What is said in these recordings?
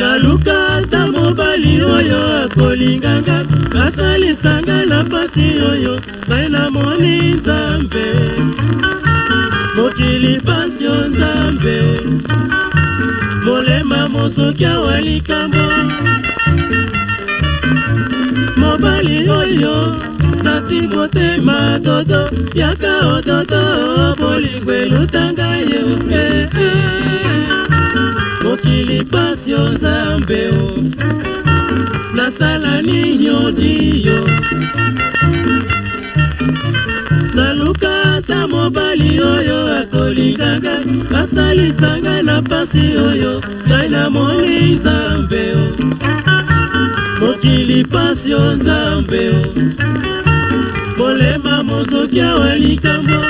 naluka ata mobali oyo akolinganga nasalisanga na mpasi oyo ngai namoni nzambe mokili pasi o nzambe molema mosoki awa likambo mobali oyo natimbo te matoto yaka ototo bolingo mobali oyo akolinganga basalisanga na pasi oyo ngai na moni nzambe o mokili pasi o nzambe o molema mozoki awa likambo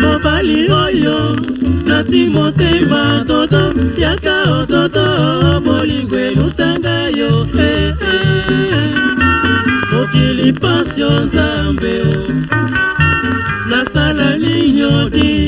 mobali oyo nati motema toto yaka ototo bolingo elutanga yo eh, eh. eh. mokili pasi o nzambe o melody.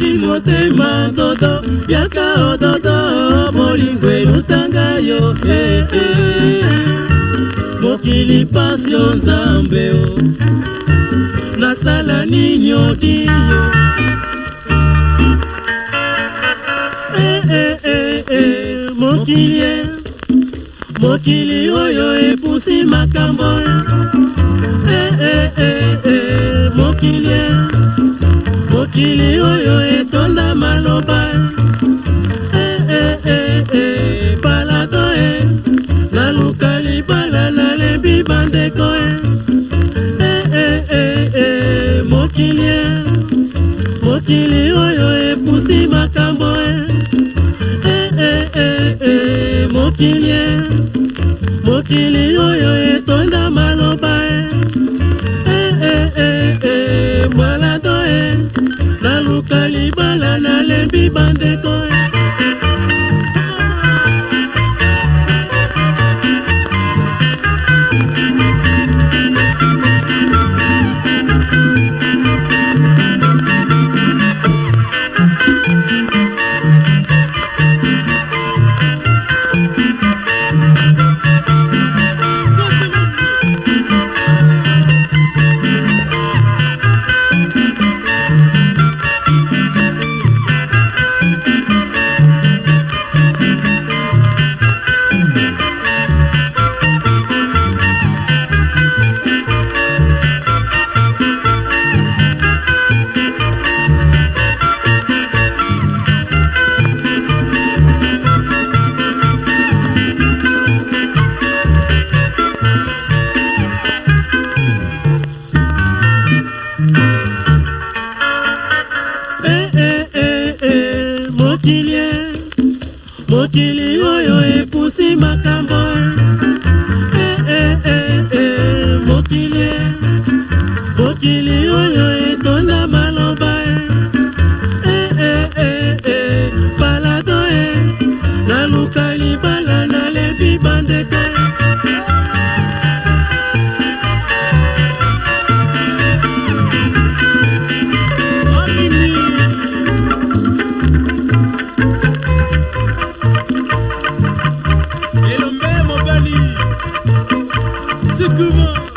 okoti motema dodo yaka ododo molingo elutanga yo eh, eh. mokili pasi yo nzambe o nasala nini odiyo eh, eh, eh, eh, mokili mokili oyo epusi makambo mokili oyo etonda maloba eh, eh, eh, palado e naluka libala nalembi bandeko e mokili e mokili oyo epusi makambo e mokili e mokili oyo etonda maloba e baby bandeko mokili oyo epu Sukuma.